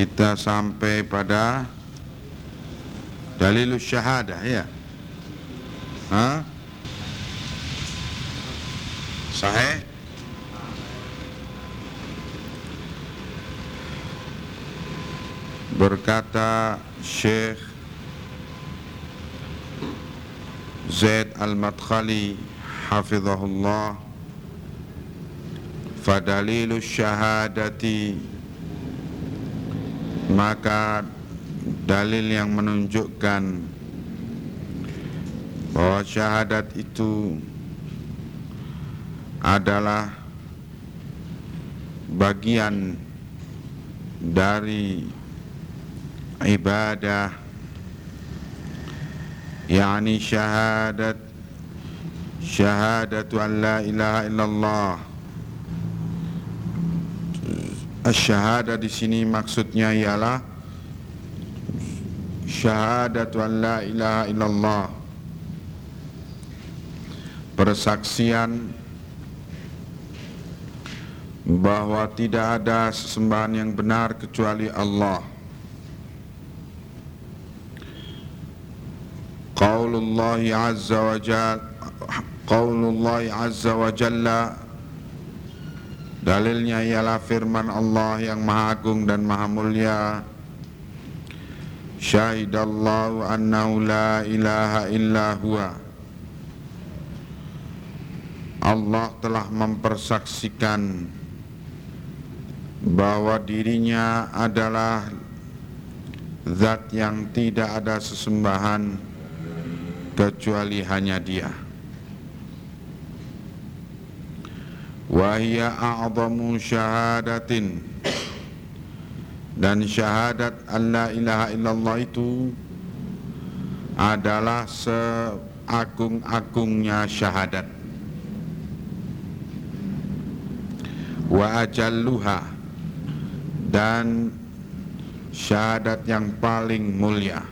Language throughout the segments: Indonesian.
kita sampai pada dalilus syahadah ya Hah? Sahih? Berkata Syekh Zaid Al-Madkhali Hafizahullah Fadalilu syahadati Maka dalil yang menunjukkan bahwa syahadat itu adalah bagian dari ibadah yakni syahadat syahadatu an la ilaha illallah Asyhadah di sini maksudnya ialah syahadatu an la ilaha illallah. Persaksian bahwa tidak ada sesembahan yang benar kecuali Allah. Qaulullah azza wa jalla Qaulullah azza wa jalla Dalilnya ialah firman Allah yang maha agung dan maha mulia. Syahidallahu annahu la ilaha illa huwa. Allah telah mempersaksikan bahwa dirinya adalah zat yang tidak ada sesembahan kecuali hanya dia wahia a'zamu syahadatin. Dan syahadat Allah ilaha illallah itu adalah seagung-agungnya syahadat. Wa ajalluha. Dan syahadat yang paling mulia.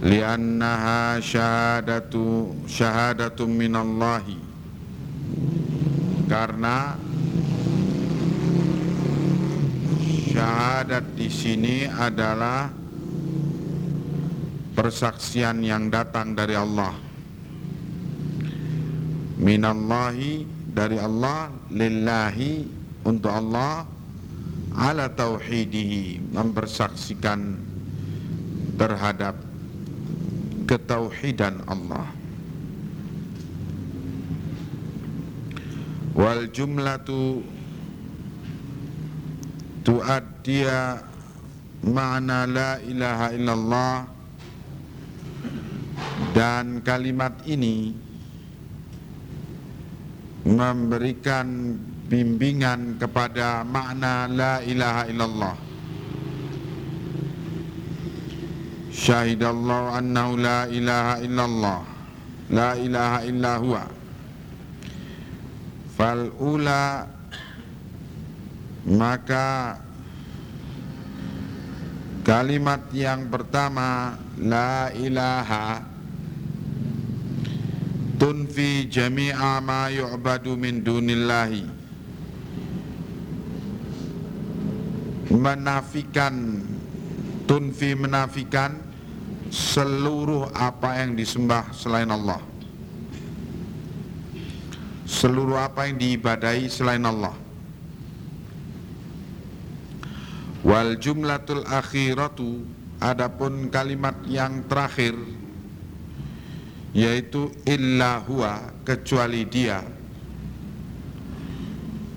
Liannaha syahadatu syahadatu minallahi karena syahadat di sini adalah persaksian yang datang dari Allah. Minallahi dari Allah lillahi untuk Allah ala tauhidihi mempersaksikan terhadap ketauhidan Allah wal jumlatu tuaddiya ma'na la ilaha illallah. Dan kalimat ini memberikan bimbingan kepada makna la ilaha illallah. Syahidallahu annahu la ilaha illallah. La ilaha illa fal ula maka kalimat yang pertama la ilaha tunfi jami'a ma yu'badu min dunillahi. Menafikan tunfi menafikan seluruh apa yang disembah selain Allah seluruh apa yang diibadahi selain Allah. Wal jumlatul akhiratu adapun kalimat yang terakhir yaitu illa huwa kecuali dia.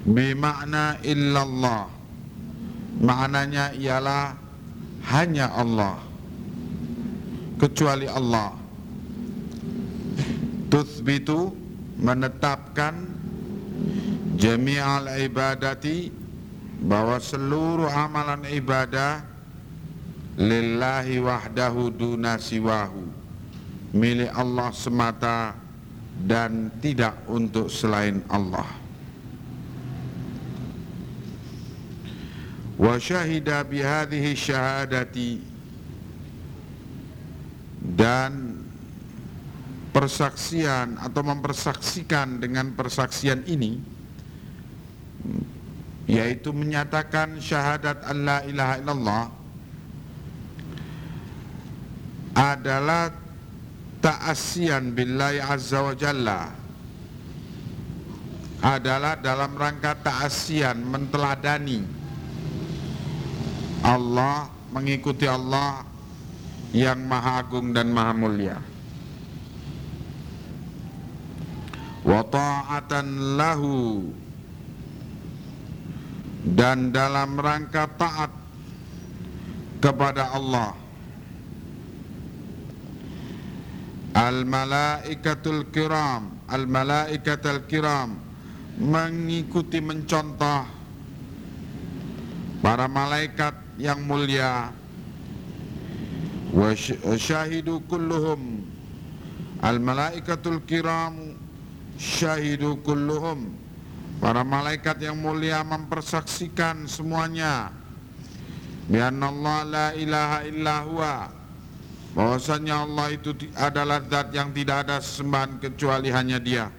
Bimakna illallah maknanya ialah hanya Allah kecuali Allah. Tuthbitu menetapkan jami'al ibadati bahwa seluruh amalan ibadah lillahi wahdahu duna siwahu milik Allah semata dan tidak untuk selain Allah. Wa syahida bihadhihi syahadati dan persaksian atau mempersaksikan dengan persaksian ini yaitu menyatakan syahadat Allah ilaha illallah adalah ta'asian billahi azza wa jalla adalah dalam rangka ta'asian menteladani Allah mengikuti Allah yang maha agung dan maha mulia wa ta'atan lahu. Dan dalam rangka taat kepada Allah. Al malaikatul kiram al malaikatul kiram mengikuti mencontoh para malaikat yang mulia. Wa syahidu kulluhum. Al malaikatul kiram syahidu kulluhum. Para malaikat yang mulia mempersaksikan semuanya. Allah la ilaha illa huwa. Bahwasanya Allah itu adalah zat yang tidak ada sesembahan kecuali hanya dia.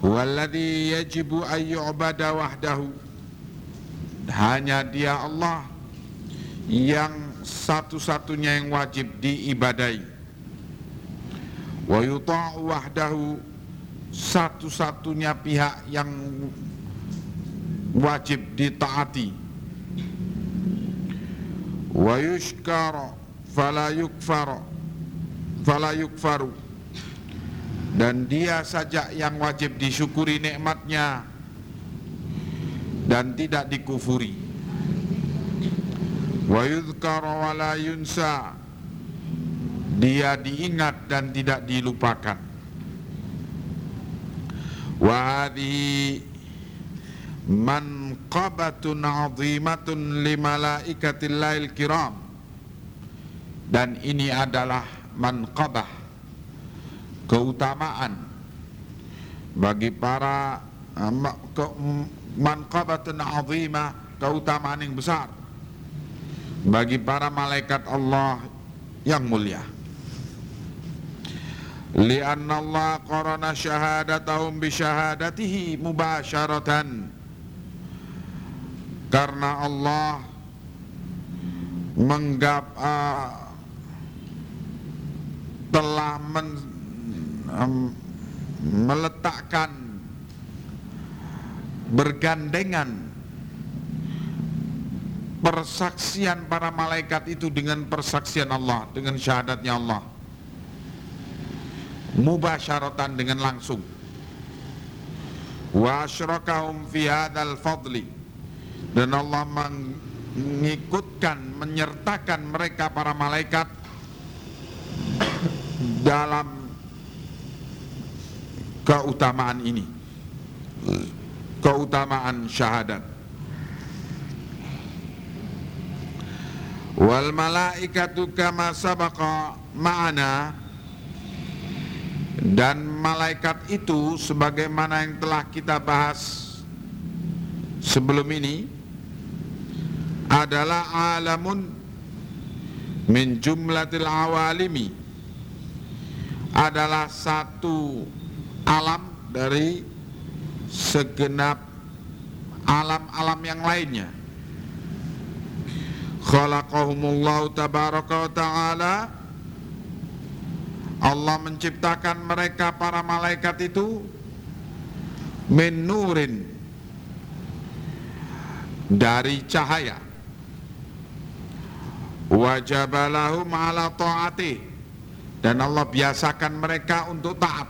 Huwallazi yajibu ayyubada wahdahu. Hanya dia Allah yang satu-satunya yang wajib diibadai wa yuta'u wahdahu satu-satunya pihak yang wajib ditaati. Wa yushkara fala yukfar fala yukfaru. Dan dia saja yang wajib disyukuri nikmatnya dan tidak dikufuri. Wa yudhkara wa la yunsa dia diingat dan tidak dilupakan. Wa hadhihi manqabatun azimatun li malaikatillahil kiram. Dan ini adalah manqabah keutamaan bagi para manqabatun azimah keutamaan yang besar bagi para malaikat Allah yang mulia lianna Allah qarana syahadatahum bi syahadatihi mubasyaratan karena Allah menggap uh, telah men, um, meletakkan bergandengan persaksian para malaikat itu dengan persaksian Allah dengan syahadatnya Allah mubasyaratan dengan langsung. Wa asyrakahum fi hadzal fadli. Dan Allah mengikutkan menyertakan mereka para malaikat dalam keutamaan ini. Keutamaan syahadat. Wal malaikatu kama sabaqa ma'ana dan malaikat itu sebagaimana yang telah kita bahas sebelum ini adalah alamun min jumlatil awalimi. Adalah satu alam dari segenap alam-alam yang lainnya. Khalaqahumullahu tabaraka wa ta'ala Allah menciptakan mereka para malaikat itu min dari cahaya. Wajabalahum ala ta'ati dan Allah biasakan mereka untuk taat.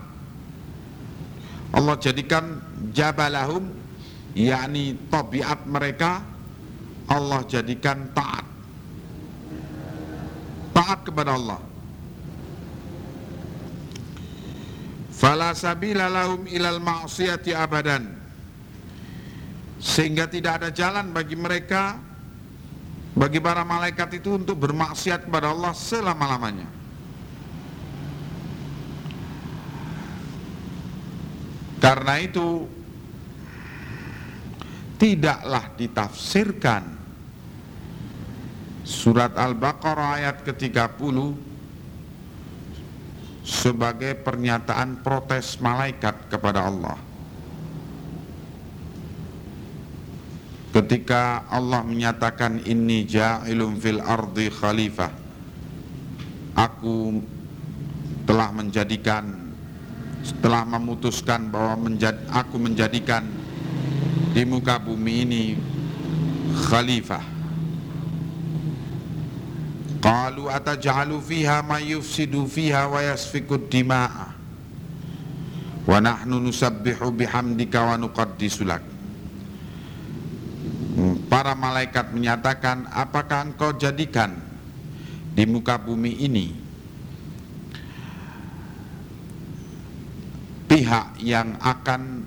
Allah jadikan jabalahum yakni tabiat mereka Allah jadikan taat. Taat kepada Allah fala sabila lahum ilal ma'siyati abadan. Sehingga tidak ada jalan bagi mereka bagi para malaikat itu untuk bermaksiat kepada Allah selama-lamanya. Karena itu tidaklah ditafsirkan surat Al-Baqarah ayat ke-30 sebagai pernyataan protes malaikat kepada Allah. Ketika Allah menyatakan ini ja'ilum fil ardi khalifah. Aku telah menjadikan setelah memutuskan bahwa menjad, aku menjadikan di muka bumi ini khalifah Qalu ataj'alu fiha ma yufsidu fiha wa yasfiku dima'a. Wa nahnu nusabbihu bihamdika wa nuqaddisu lak. Para malaikat menyatakan apakah engkau jadikan di muka bumi ini pihak yang akan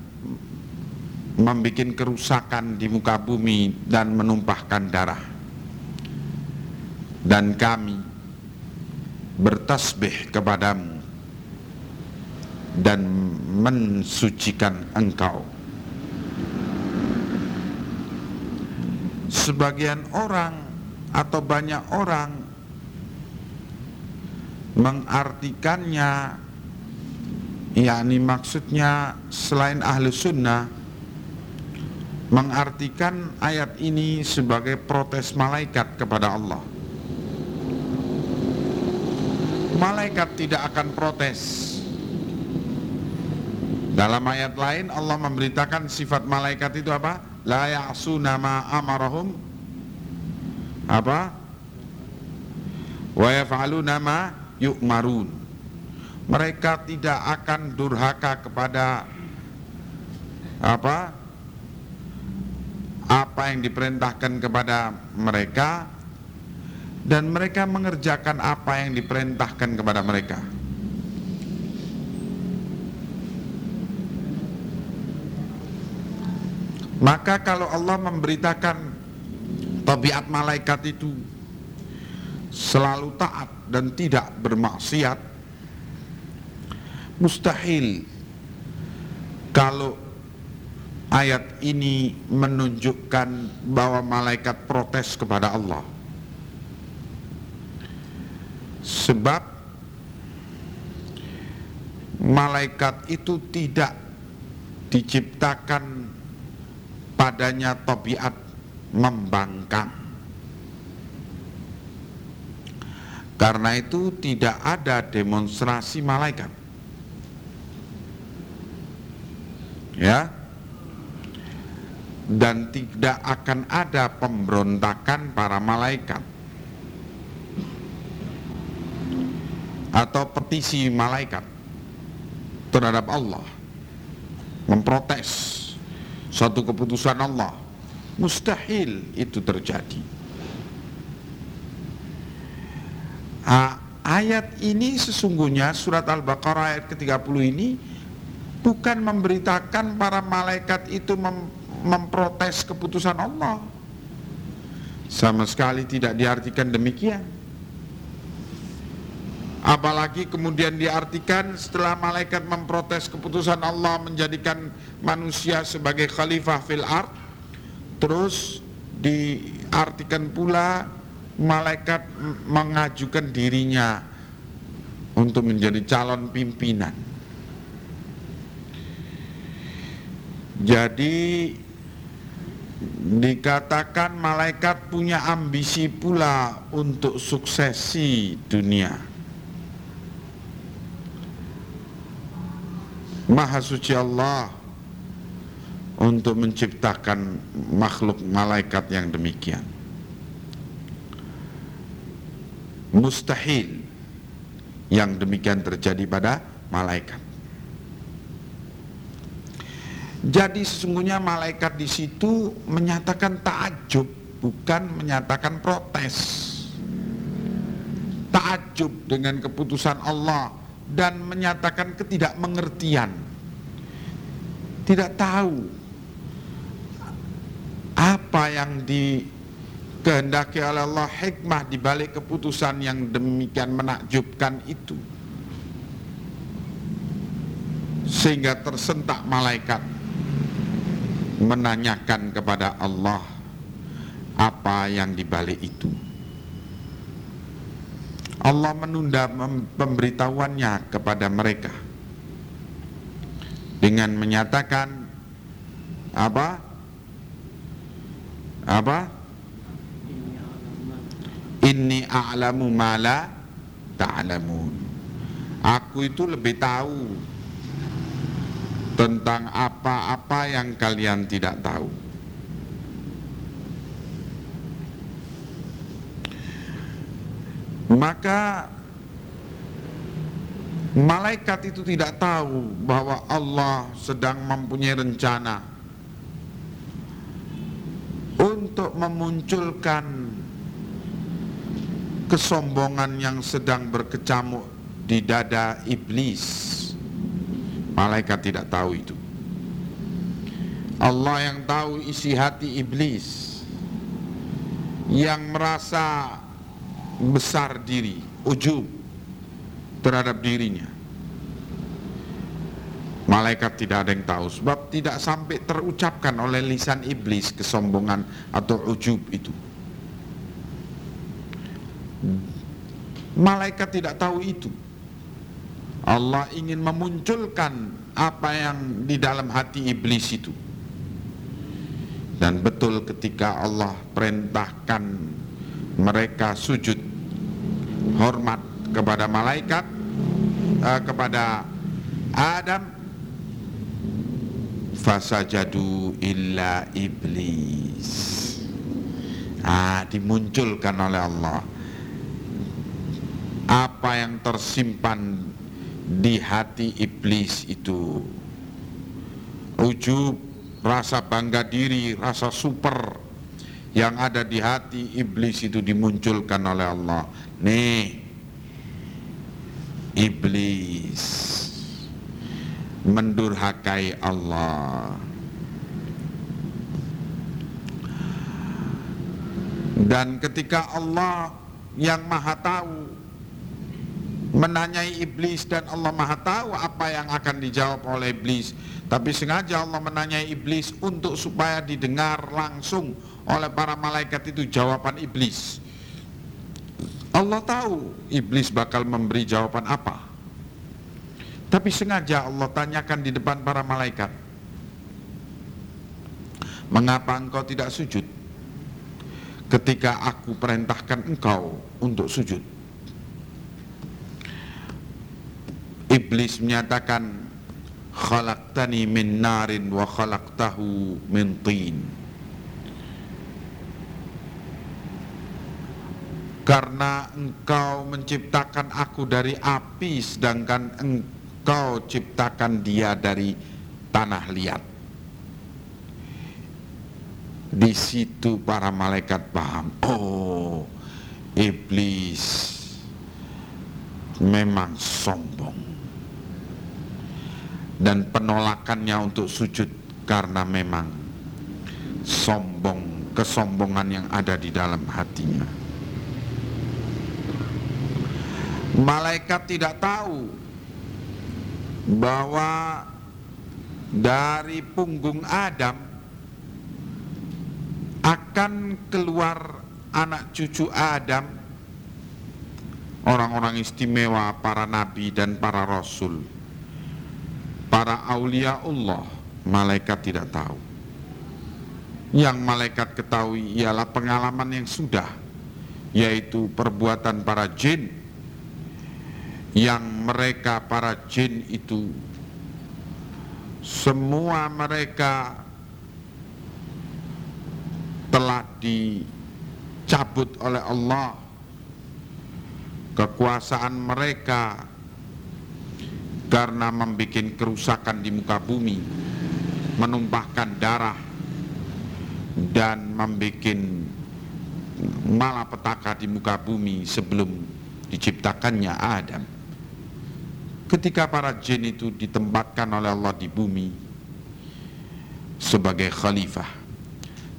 membuat kerusakan di muka bumi dan menumpahkan darah dan kami bertasbih kepadamu dan mensucikan engkau. Sebagian orang atau banyak orang mengartikannya yakni maksudnya selain ahlu sunnah mengartikan ayat ini sebagai protes malaikat kepada Allah malaikat tidak akan protes. Dalam ayat lain Allah memberitakan sifat malaikat itu apa? La ya'suna ma amarahum apa? Wa yaf'aluna ma yu'marun. Mereka tidak akan durhaka kepada apa? Apa yang diperintahkan kepada mereka dan mereka mengerjakan apa yang diperintahkan kepada mereka. Maka kalau Allah memberitakan tabiat malaikat itu selalu taat dan tidak bermaksiat, mustahil kalau ayat ini menunjukkan bahwa malaikat protes kepada Allah. Sebab malaikat itu tidak diciptakan padanya tabiat membangkang. Karena itu tidak ada demonstrasi malaikat. Ya. Dan tidak akan ada pemberontakan para malaikat. Atau petisi malaikat terhadap Allah memprotes suatu keputusan Allah mustahil itu terjadi. Ayat ini sesungguhnya surat Al-Baqarah ayat ke-30 ini bukan memberitakan para malaikat itu mem memprotes keputusan Allah. Sama sekali tidak diartikan demikian Apalagi kemudian diartikan setelah malaikat memprotes keputusan Allah menjadikan manusia sebagai khalifah fil ard terus diartikan pula malaikat mengajukan dirinya untuk menjadi calon pimpinan. Jadi dikatakan malaikat punya ambisi pula untuk suksesi dunia. Maha suci Allah untuk menciptakan makhluk malaikat yang demikian. Mustahil yang demikian terjadi pada malaikat. Jadi sesungguhnya malaikat di situ menyatakan takjub, bukan menyatakan protes. Takjub dengan keputusan Allah dan menyatakan ketidakmengertian tidak tahu apa yang dikehendaki oleh Allah hikmah di balik keputusan yang demikian menakjubkan itu sehingga tersentak malaikat menanyakan kepada Allah apa yang dibalik itu. Allah menunda pemberitahuannya kepada mereka dengan menyatakan apa? Apa? Inni a'lamu ma la ta'lamun. Aku itu lebih tahu tentang apa-apa yang kalian tidak tahu. Maka malaikat itu tidak tahu bahwa Allah sedang mempunyai rencana untuk memunculkan kesombongan yang sedang berkecamuk di dada iblis. Malaikat tidak tahu itu. Allah yang tahu isi hati iblis yang merasa besar diri, ujub terhadap dirinya. Malaikat tidak ada yang tahu sebab tidak sampai terucapkan oleh lisan iblis kesombongan atau ujub itu. Malaikat tidak tahu itu. Allah ingin memunculkan apa yang di dalam hati iblis itu. Dan betul ketika Allah perintahkan mereka sujud hormat kepada malaikat uh, kepada Adam. Fasajadu illa iblis. Ah dimunculkan oleh Allah. Apa yang tersimpan di hati iblis itu? Ujub rasa bangga diri rasa super yang ada di hati iblis itu dimunculkan oleh Allah. Nih. Iblis. Mendurhakai Allah. Dan ketika Allah yang maha tahu Menanyai iblis dan Allah maha tahu apa yang akan dijawab oleh iblis. Tapi sengaja Allah menanyai iblis untuk supaya didengar langsung oleh para malaikat itu jawaban iblis Allah tahu iblis bakal memberi jawaban apa. Tapi sengaja Allah tanyakan di depan para malaikat. Mengapa engkau tidak sujud? Ketika aku perintahkan engkau untuk sujud. Iblis menyatakan, Khalaqtani min narin wa khalaqtahu min tin. Karena engkau menciptakan aku dari api sedangkan engkau ciptakan dia dari tanah liat. Di situ para malaikat paham oh iblis memang sombong. Dan penolakannya untuk sujud karena memang sombong kesombongan yang ada di dalam hatinya Malaikat tidak tahu bahwa dari punggung Adam akan keluar anak cucu Adam orang-orang istimewa para nabi dan para rasul para aulia Allah. Malaikat tidak tahu. Yang malaikat ketahui ialah pengalaman yang sudah yaitu perbuatan para jin yang mereka para jin itu. Semua mereka telah dicabut oleh Allah. Kekuasaan mereka karena membuat kerusakan di muka bumi menumpahkan darah dan membuat malapetaka di muka bumi sebelum diciptakannya Adam ketika para jin itu ditempatkan oleh Allah di bumi sebagai khalifah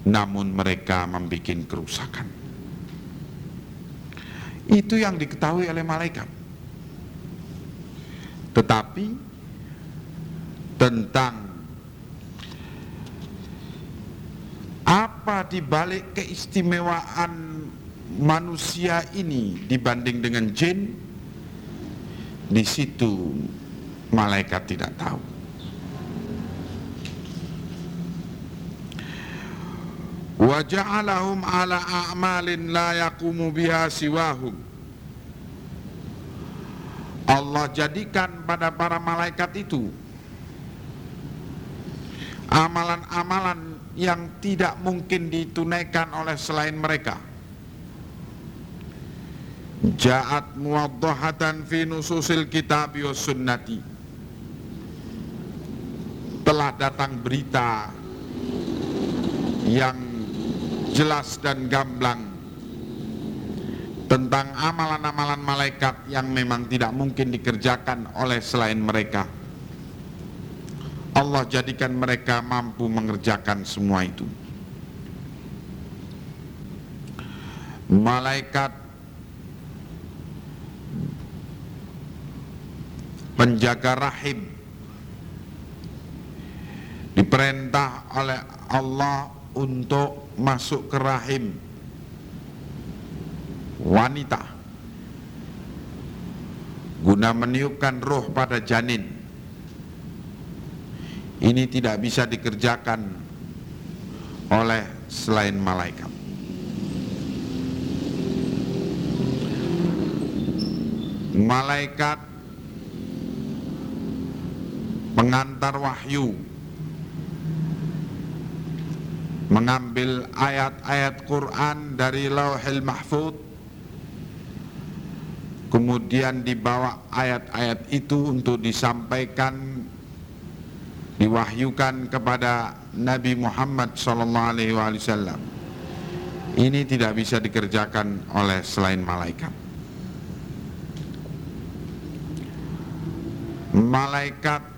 namun mereka membuat kerusakan. Itu yang diketahui oleh malaikat. Tetapi tentang apa dibalik keistimewaan manusia ini dibanding dengan jin di situ malaikat tidak tahu. Wa ja'alahum ala a'malin la yaqumu biha Allah jadikan pada para malaikat itu amalan-amalan yang tidak mungkin ditunaikan oleh selain mereka Ja'at muwaddahatan fi nususil kitab sunnati Telah datang berita yang jelas dan gamblang tentang amalan-amalan malaikat yang memang tidak mungkin dikerjakan oleh selain mereka. Allah jadikan mereka mampu mengerjakan semua itu. Malaikat penjaga rahim. Diperintah oleh Allah untuk masuk ke rahim. Wanita. Guna meniupkan roh pada janin. Ini tidak bisa dikerjakan oleh selain malaikat. Malaikat pengantar wahyu. Mengambil ayat-ayat Quran dari lauhil mahfud. Kemudian dibawa ayat-ayat itu untuk disampaikan diwahyukan kepada Nabi Muhammad SAW ini tidak bisa dikerjakan oleh selain malaikat. Malaikat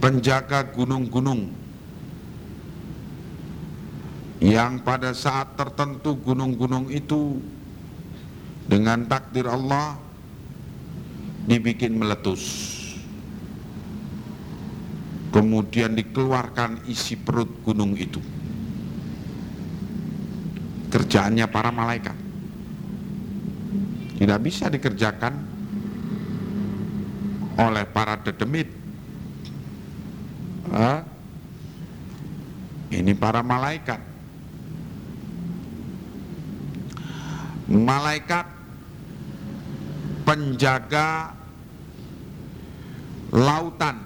penjaga gunung-gunung. Yang pada saat tertentu gunung-gunung itu dengan takdir Allah dibikin meletus. Kemudian dikeluarkan isi perut gunung itu. Kerjaannya para malaikat. Tidak bisa dikerjakan oleh para dedemit ini para malaikat. Malaikat penjaga lautan.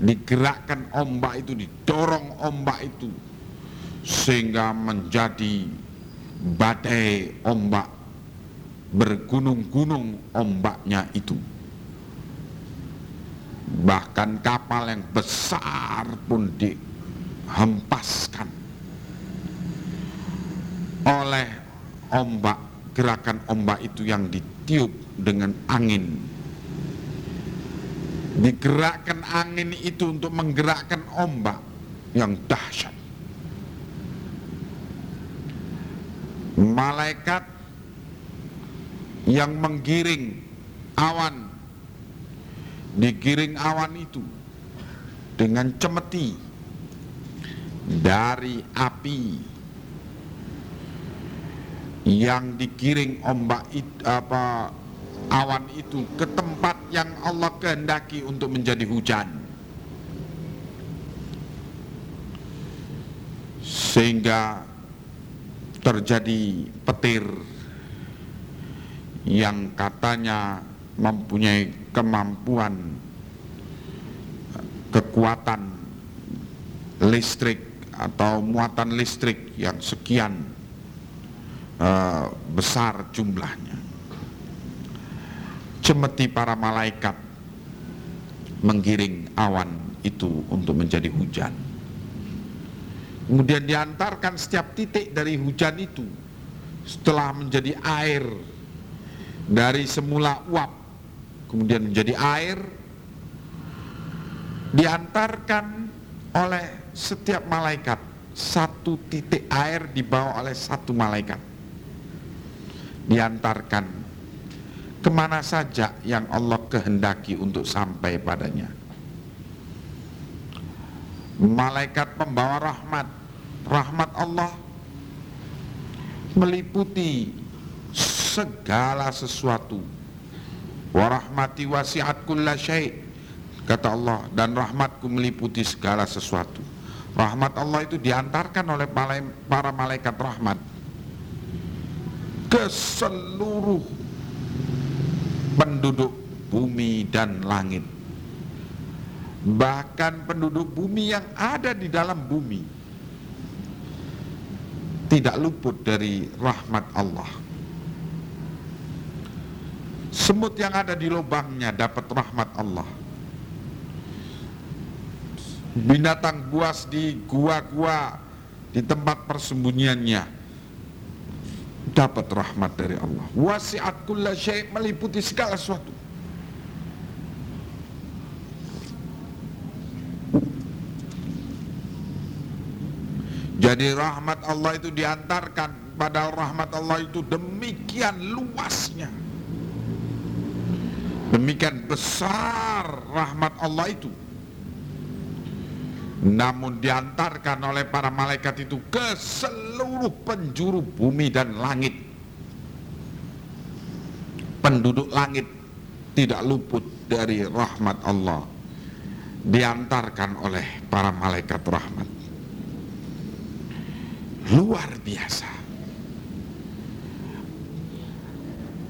Digerakkan ombak itu didorong ombak itu sehingga menjadi badai ombak bergunung-gunung ombaknya itu bahkan kapal yang besar pun dihempaskan oleh ombak gerakan ombak itu yang ditiup dengan angin. Digerakkan angin itu untuk menggerakkan ombak yang dahsyat. Malaikat yang menggiring awan digiring awan itu dengan cemeti dari api yang digiring ombak itu, apa awan itu ke tempat yang Allah kehendaki untuk menjadi hujan. Sehingga terjadi petir yang katanya mempunyai kemampuan kekuatan listrik atau muatan listrik yang sekian uh, besar jumlahnya. Cemeti para malaikat menggiring awan itu untuk menjadi hujan. Kemudian diantarkan setiap titik dari hujan itu setelah menjadi air dari semula uap kemudian menjadi air diantarkan oleh setiap malaikat. Satu titik air dibawa oleh satu malaikat. Diantarkan ke mana saja yang Allah kehendaki untuk sampai padanya. Malaikat pembawa rahmat rahmat Allah meliputi segala sesuatu warahmati wasiat kulla syai' kata Allah dan rahmatku meliputi segala sesuatu. Rahmat Allah itu diantarkan oleh para malaikat rahmat. Ke seluruh penduduk bumi dan langit. Bahkan penduduk bumi yang ada di dalam bumi. Tidak luput dari rahmat Allah semut yang ada di lubangnya dapat rahmat Allah. Binatang buas di gua-gua di tempat persembunyiannya dapat rahmat dari Allah. Wasiat kulla syai' meliputi segala sesuatu. Jadi rahmat Allah itu diantarkan padahal rahmat Allah itu demikian luasnya demikian besar rahmat Allah itu. Namun diantarkan oleh para malaikat itu ke seluruh penjuru bumi dan langit. Penduduk langit tidak luput dari rahmat Allah. Diantarkan oleh para malaikat rahmat. Luar biasa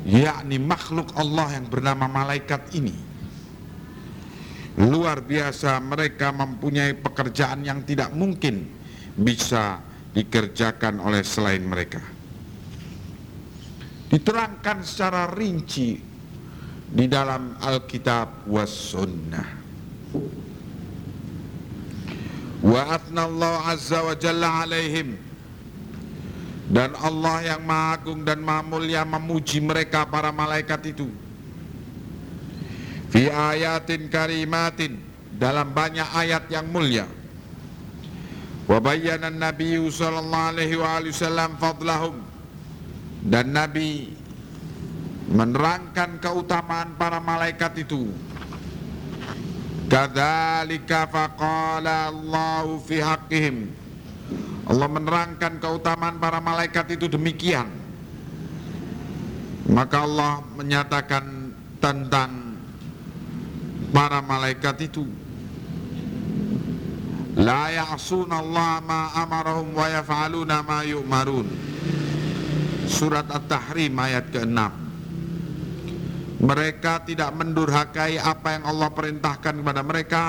yakni makhluk Allah yang bernama malaikat ini. Luar biasa mereka mempunyai pekerjaan yang tidak mungkin bisa dikerjakan oleh selain mereka. Diterangkan secara rinci di dalam Alkitab was sunnah. Wa Allah azza wa jalla alaihim dan Allah yang maha agung dan maha mulia memuji mereka para malaikat itu. Fi ayatin karimatin dalam banyak ayat yang mulia. Wa bayyana nabi sallallahu alaihi wasallam fadlahum. Dan nabi menerangkan keutamaan para malaikat itu. Kadzalika faqala Allah fi haqqihim Allah menerangkan keutamaan para malaikat itu demikian. Maka Allah menyatakan tentang para malaikat itu la ya'sun Allah ma amarahum wa yaf'aluna ma yu'marun. Surat at-tahrim ayat ke-6 mereka tidak mendurhakai apa yang Allah perintahkan kepada mereka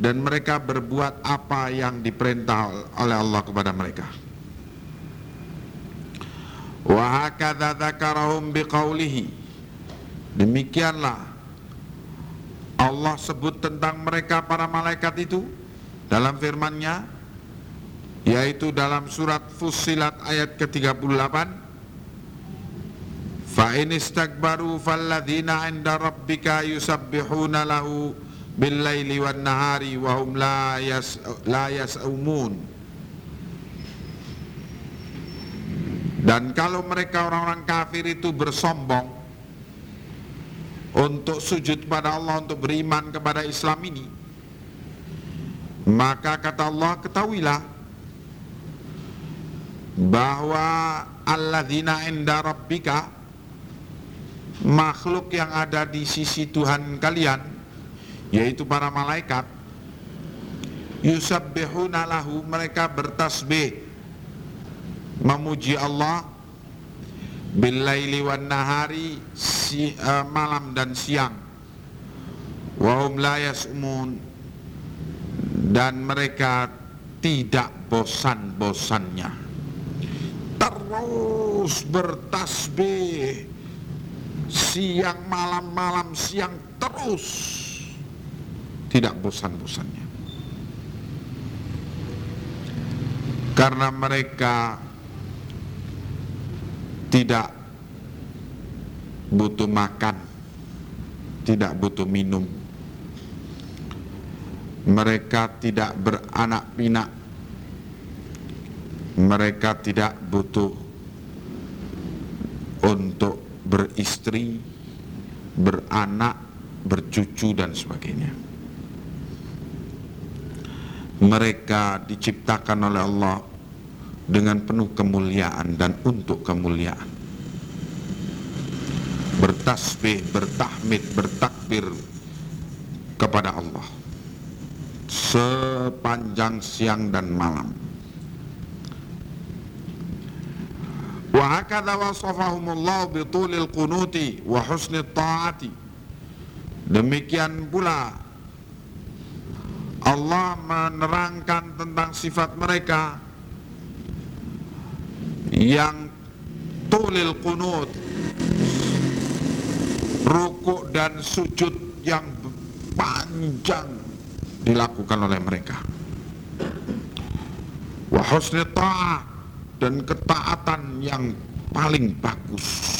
dan mereka berbuat apa yang diperintah oleh Allah kepada mereka. Biqaulihi. Demikianlah Allah sebut tentang mereka para malaikat itu dalam firman-Nya yaitu dalam surat Fussilat ayat ke-38. Fa in istakbaru falladzina 'inda rabbika yusabbihuna lahu bil-laili wan-nahari wa hum la yas la yas'umun. Dan kalau mereka orang-orang kafir itu bersombong untuk sujud pada Allah untuk beriman kepada Islam ini maka kata Allah ketahuilah bahwa alladzina inda rabbika makhluk yang ada di sisi Tuhan kalian yaitu para malaikat yusabbihuna lahu mereka bertasbih memuji Allah billaili wan nahari si, uh, malam dan siang. Wahum la yas'umun dan mereka tidak bosan-bosannya. Terus bertasbih siang malam malam siang terus tidak bosan-bosannya karena mereka tidak butuh makan, tidak butuh minum. Mereka tidak beranak pinak. Mereka tidak butuh untuk beristri, beranak, bercucu dan sebagainya. Mereka diciptakan oleh Allah dengan penuh kemuliaan dan untuk kemuliaan. Bertasbih, bertahmid, bertakbir kepada Allah sepanjang siang dan malam. Wa hakadha wasafahumullah bitulil qunuti wa husni ta'ati Demikian pula Allah menerangkan tentang sifat mereka yang tulil kunut rukuk dan sujud yang panjang dilakukan oleh mereka. Wa ta'ah dan ketaatan yang paling bagus